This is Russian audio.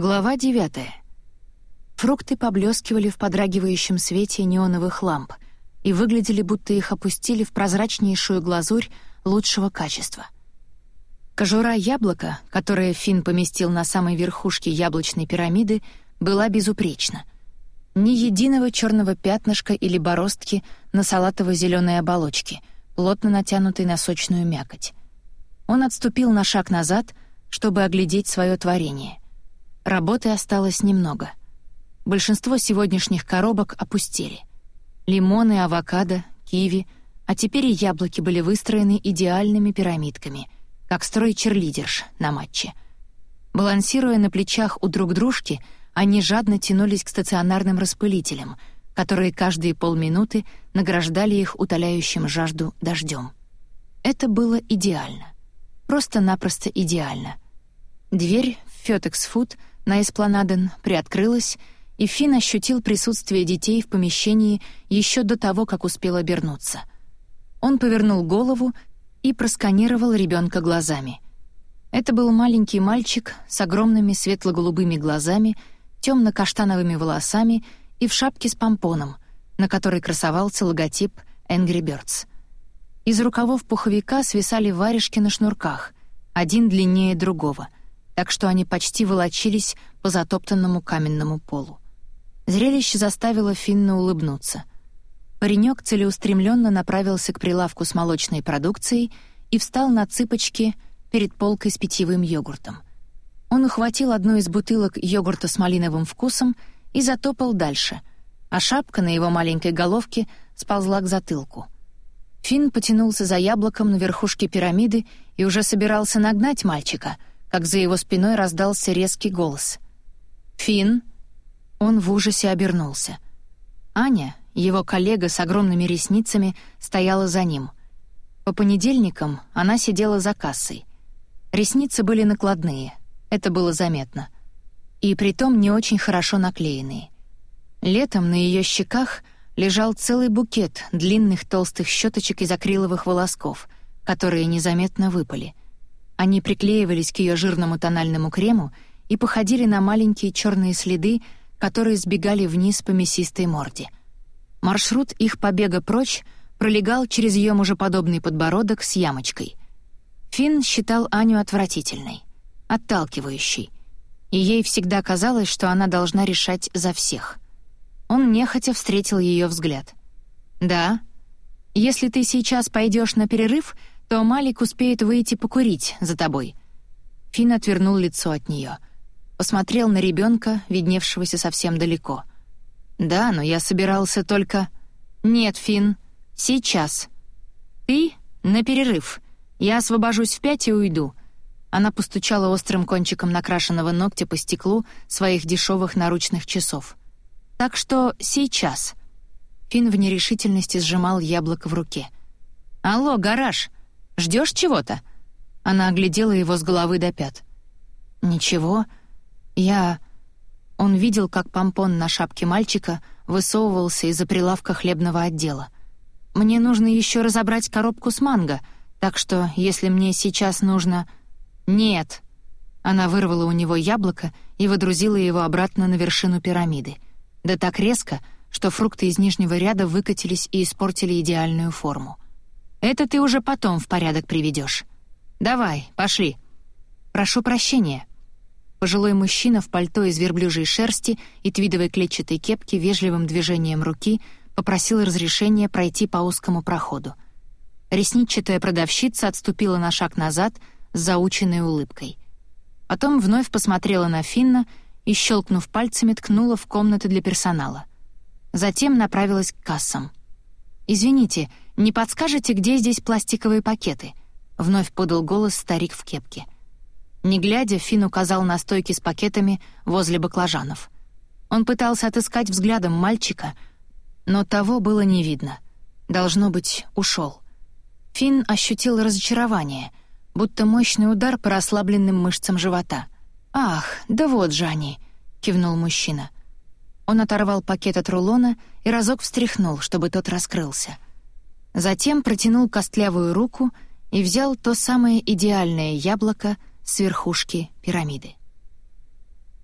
Глава девятая. Фрукты поблескивали в подрагивающем свете неоновых ламп и выглядели, будто их опустили в прозрачнейшую глазурь лучшего качества. Кожура яблока, которое Финн поместил на самой верхушке яблочной пирамиды, была безупречна. Ни единого черного пятнышка или бороздки на салатово-зеленой оболочке, плотно натянутой на сочную мякоть. Он отступил на шаг назад, чтобы оглядеть свое творение. Работы осталось немного. Большинство сегодняшних коробок опустели. Лимоны, авокадо, киви, а теперь и яблоки были выстроены идеальными пирамидками, как строй черлидерш на матче. Балансируя на плечах у друг дружки, они жадно тянулись к стационарным распылителям, которые каждые полминуты награждали их утоляющим жажду дождем. Это было идеально. Просто-напросто идеально. Дверь в Фётекс Фуд — на эспланаден приоткрылась, и Финн ощутил присутствие детей в помещении еще до того, как успел обернуться. Он повернул голову и просканировал ребенка глазами. Это был маленький мальчик с огромными светло-голубыми глазами, темно-каштановыми волосами и в шапке с помпоном, на которой красовался логотип Angry Birds. Из рукавов пуховика свисали варежки на шнурках, один длиннее другого — так что они почти волочились по затоптанному каменному полу. Зрелище заставило Финна улыбнуться. Паренек целеустремленно направился к прилавку с молочной продукцией и встал на цыпочки перед полкой с питьевым йогуртом. Он ухватил одну из бутылок йогурта с малиновым вкусом и затопал дальше, а шапка на его маленькой головке сползла к затылку. Финн потянулся за яблоком на верхушке пирамиды и уже собирался нагнать мальчика — как за его спиной раздался резкий голос. «Финн!» Он в ужасе обернулся. Аня, его коллега с огромными ресницами, стояла за ним. По понедельникам она сидела за кассой. Ресницы были накладные, это было заметно. И притом не очень хорошо наклеенные. Летом на ее щеках лежал целый букет длинных толстых щеточек из акриловых волосков, которые незаметно выпали — они приклеивались к ее жирному тональному крему и походили на маленькие черные следы, которые сбегали вниз по мясистой морде. Маршрут их побега прочь пролегал через ее мужеподобный подбородок с ямочкой. Финн считал Аню отвратительной, отталкивающей, и ей всегда казалось, что она должна решать за всех. Он нехотя встретил ее взгляд. «Да. Если ты сейчас пойдешь на перерыв, то Малик успеет выйти покурить за тобой». Фин отвернул лицо от нее, Посмотрел на ребенка, видневшегося совсем далеко. «Да, но я собирался только...» «Нет, Фин, сейчас. Ты на перерыв. Я освобожусь в пять и уйду». Она постучала острым кончиком накрашенного ногтя по стеклу своих дешевых наручных часов. «Так что сейчас». Фин в нерешительности сжимал яблоко в руке. «Алло, гараж!» Ждешь чего-то?» Она оглядела его с головы до пят. «Ничего. Я...» Он видел, как помпон на шапке мальчика высовывался из-за прилавка хлебного отдела. «Мне нужно еще разобрать коробку с манго, так что, если мне сейчас нужно...» «Нет!» Она вырвала у него яблоко и водрузила его обратно на вершину пирамиды. Да так резко, что фрукты из нижнего ряда выкатились и испортили идеальную форму. Это ты уже потом в порядок приведешь. Давай, пошли. Прошу прощения. Пожилой мужчина в пальто из верблюжьей шерсти и твидовой клетчатой кепки вежливым движением руки попросил разрешения пройти по узкому проходу. Ресничатая продавщица отступила на шаг назад с заученной улыбкой. Потом вновь посмотрела на Финна и, щелкнув пальцами, ткнула в комнаты для персонала. Затем направилась к кассам. «Извините, «Не подскажете, где здесь пластиковые пакеты?» — вновь подал голос старик в кепке. Не глядя, Финн указал на стойки с пакетами возле баклажанов. Он пытался отыскать взглядом мальчика, но того было не видно. Должно быть, ушел. Финн ощутил разочарование, будто мощный удар по расслабленным мышцам живота. «Ах, да вот же они!» — кивнул мужчина. Он оторвал пакет от рулона и разок встряхнул, чтобы тот раскрылся — Затем протянул костлявую руку и взял то самое идеальное яблоко с верхушки пирамиды.